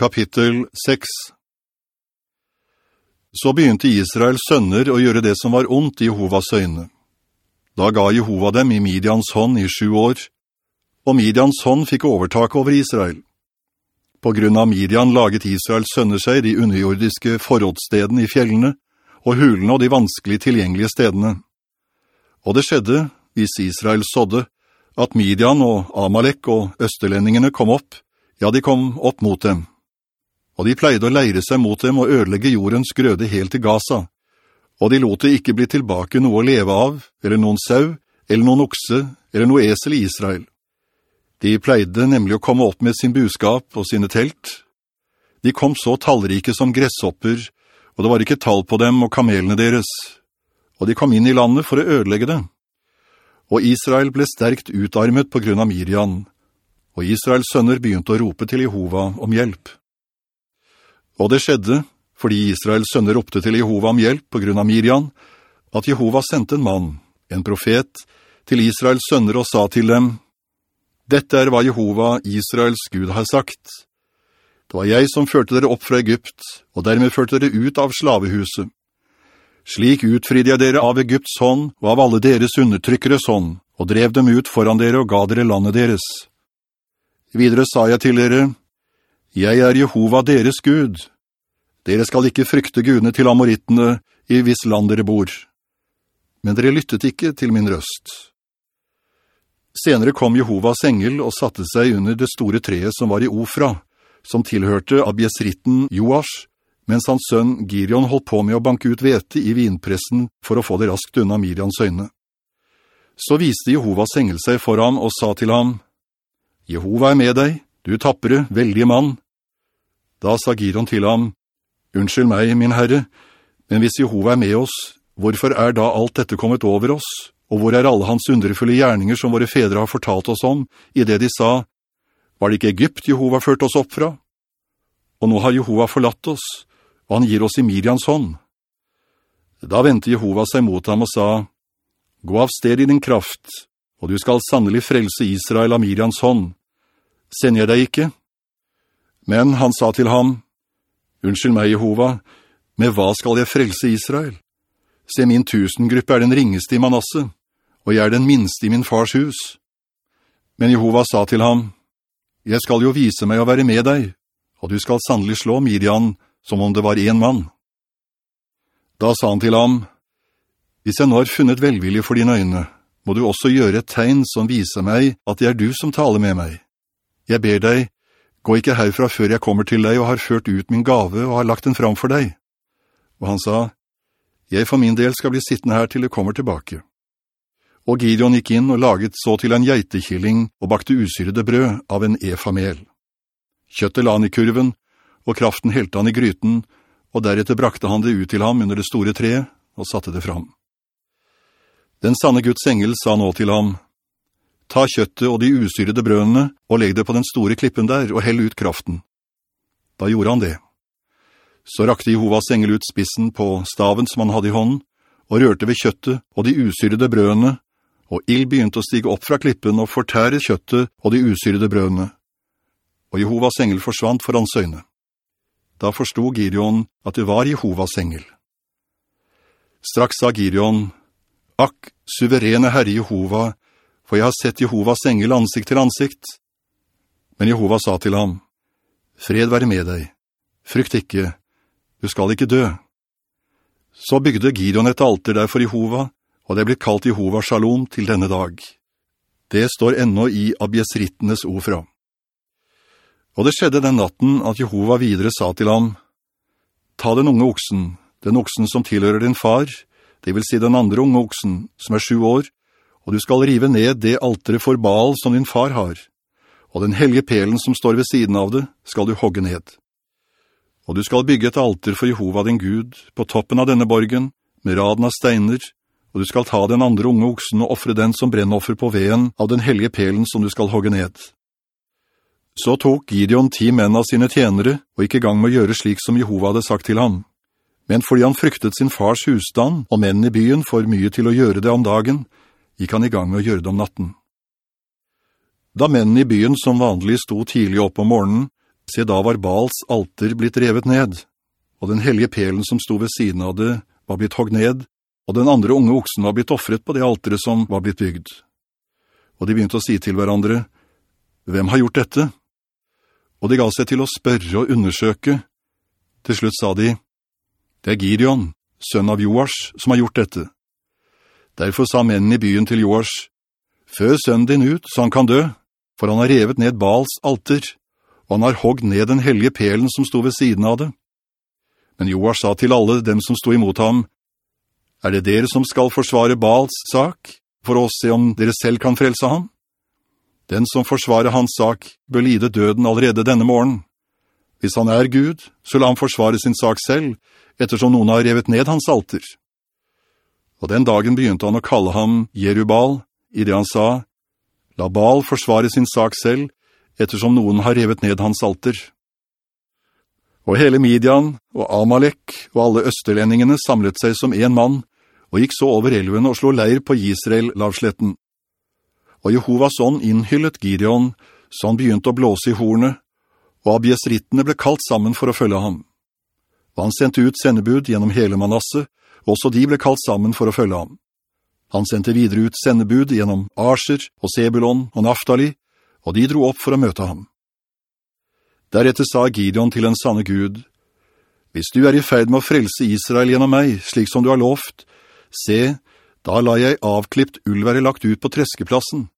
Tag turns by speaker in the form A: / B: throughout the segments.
A: Kapittel 6 Så begynte Israels sønner å gjøre det som var ondt i Jehovas øyne. Da ga Jehova dem i Midians hånd i sju år, og Midians hånd fikk overtak over Israel. På grunn av Midian laget Israels sønner seg de underjordiske forrådstedene i fjellene, og hulene og de vanskelig tilgjengelige stedene. Og det skjedde, hvis Israel sådde, at Midian og Amalek og østerlendingene kom opp, ja, de kom opp mot dem og de pleide å leire seg mot dem og ødelegge jordens grøde helt til Gaza, og de lot det ikke bli tilbake noe å leve av, eller noen sau, eller noen okse, eller noe esel i Israel. De pleide nemlig å komme opp med sin buskap og sine telt. De kom så tallrike som gresshopper, og det var ikke tall på dem og kamelene deres, og de kom inn i landet for å ødelegge det. Og Israel ble sterkt utarmet på grunn av Mirian, og Israels sønner begynte å rope til Jehova om hjelp. Og det skjedde, fordi Israels sønner ropte til Jehova om hjelp på grunn av Miriam, at Jehova sendte en mann, en profet, til Israels sønner og sa til dem, «Dette er hva Jehova, Israels Gud, har sagt. Det var jeg som førte dere opp fra Egypt, og dermed førte dere ut av slavehuset. Slik utfridde jeg dere av Egypts hånd og av alle deres undertrykkeres hånd, og drev dem ut foran dere og ga dere landet deres. Videre sa jeg til dere, «Jeg er Jehova deres Gud. Dere skal ikke frykte gudene til amorittene i viss land dere bor. Men dere lyttet ikke til min røst. Senere kom Jehovas engel og satte seg under det store treet som var i Ofra, som tilhørte Abjesritten Joash, mens hans sønn Girion holdt på med å banke ut vete i vinpressen for å få det raskt unna Mirians øyne. Så viste Jehovas engel seg for ham og sa til ham, «Jehova er med deg, du tappere, veldige mann. Da sa Giron til ham, Unnskyld meg, min herre, men hvis Jehova er med oss, hvorfor er da alt dette kommet over oss? Og hvor er alle hans underfulle gjerninger som våre fedre har fortalt oss om, i det de sa, var det ikke Egypt Jehova førte oss opp fra? Og nå har Jehova forlatt oss, og han gir oss i Mirians hånd. Da ventet Jehova seg mot ham og sa, «Gå av sted i din kraft, og du skal sannelig frelse Israel av Mirians hånd, sender jeg deg ikke? Men han sa til ham, Unnskyld meg, Jehova, med hva skal jeg frelse Israel? Se, min tusengruppe er den ringeste i Manasse, og jeg er den minste i min fars hus. Men Jehova sa til ham, Jeg skal jo vise meg å være med deg, og du skal sannelig slå Midian som om det var en mann. Da sa han til ham, Hvis jeg nå har funnet velvilje for dine øyne, må du også gjøre et tegn som viser meg at det er du som taler med meg. Jeg ber deg, gå ikke herfra før jeg kommer til deg og har ført ut min gave og har lagt den fram for deg. Og han sa, jeg for min del skal bli sittende her til du kommer tilbake. Og Gideon gikk inn og laget så til en geitekilling og bakte usyrede brød av en e-famel. Kjøttet la han i kurven, og kraften helte han i gryten, og deretter brakte han det ut til ham under det store treet og satte det fram. Den sanne Guds engel sa nå til ham, Ta kjøttet og de usyrede brødene og legg det på den store klippen der og hell ut kraften. Da gjorde han det. Så rakte Jehovas engel ut spissen på staven som han hadde i hånden, og rørte ved kjøttet og de usyrede brødene, og ild begynte å stige opp fra klippen og fortære kjøttet og de usyrede brødene. Og Jehovas engel forsvant for hans øyne. Da forstod Gideon at det var Jehovas engel. Straks sa Gideon, «Akk, suverene Herre Jehova, for jeg har sett Jehovas engel ansikt til ansikt. Men Jehova sa til ham, Fred være med deg, frykt ikke, du skal ikke dø. Så bygde Gideon et alter der for Jehova, og det ble kalt Jehova Shalom til denne dag. Det står ennå i Abiesrittenes ofra. Og det skjedde den natten at Jehova videre sa til ham, «Ta den unge oksen, den oksen som tilhører din far, det vil si den andre unge oksen, som er sju år, og du skal rive ned det altere for Baal som din far har, og den helge pelen som står ved siden av det skal du hogge ned. Og du skal bygge et alter for Jehova din Gud på toppen av denne borgen, med raden av steiner, og du skal ta den andre unge oksen og offre den som brennoffer på veden av den helge pelen som du skal hogge ned. Så tok Gideon ti menn av sine tjenere, og gikk i gang med å gjøre slik som Jehova hadde sagt til ham. Men fordi han fryktet sin fars husstand, og menn i byen får mye til å gjøre det om dagen, gikk han i gang med å gjøre det om natten. Da mennene i byen som vanlig sto tidlig opp om morgenen, Se, da var Bals alter blitt revet ned, og den hellige pelen som sto ved siden av det var blitt hogg ned, og den andre unge oksen var blitt offret på det altere som var blitt bygd. Og de begynte å si til hverandre, «Hvem har gjort dette?» Og de ga seg til å spørre og undersøke. Til slutt sa de, «Det er Gideon, sønn av Joars, som har gjort dette.» Derfor sa mennene i byen til Joas, «Fø sønnen din ut, så han kan dø, for han har revet ned Bals alter, og han har hogg ned den hellige pelen som sto ved siden av det.» Men Joas sa til alle dem som sto imot ham, «Er det dere som skal forsvare Baals sak, for å se om dere selv kan frelse ham? Den som forsvarer hans sak bør lide døden allerede denne morgen. Hvis han er Gud, så la han forsvare sin sak selv, ettersom noen har revet ned hans alter.» Og den dagen begynte han å kalle ham Jerubal, i det han sa, «La Baal forsvare sin sak selv, ettersom noen har revet ned hans alter.» Og hele Midian og Amalek og alle østerlendingene samlet seg som en mann, og gikk så over elven og slå leir på Israel-lavsletten. Og Jehovas ånd innhyllet Gideon, så han begynte å blåse i hornet, og abjesrittene ble kalt sammen for å følge ham. Og han sendte ut sendebud gjennom hele Manasse, også de ble kalt sammen for å følge ham. Han sendte videre ut sendebud gjennom Asher og Sebulon og Naftali, og de dro opp for å møte ham. Deretter sa Gideon til en sanne Gud, «Hvis du er i ferd med å frelse Israel gjennom meg, slik som du har lovt, se, da la jeg avklippt ull være lagt ut på treskeplassen.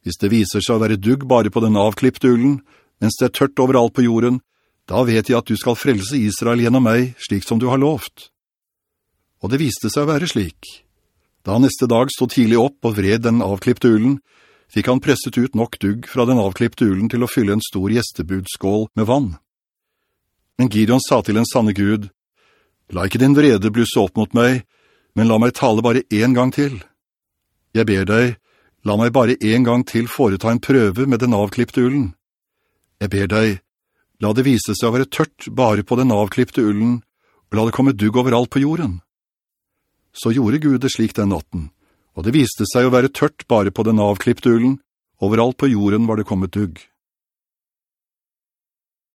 A: Hvis det viser seg å være dugg bare på den avklippte ullen, mens det er tørt overalt på jorden, da vet jeg at du skal frelse Israel gjennom meg, slik som du har lovt.» Og det viste seg å være slik. Da han neste dag stod tidlig opp og vred den avklippte ulen, fikk han presset ut nok dugg fra den avklippte ulen til å fylle en stor gjestebudskål med vann. Men Gideon sa til en sanne Gud, «La ikke din vrede blusse opp mot meg, men la meg tale bare en gang til. Jeg ber deg, la meg bare en gang til foreta en prøve med den avklippte ulen. Jeg ber deg, la det vise seg å være tørt bare på den avklippte ulen, og la det komme dugg overalt på jorden.» Så gjorde Gud det slik den natten og det viste seg å være tørt bare på den avklippte ulen. overalt på jorden var det kommet dugg.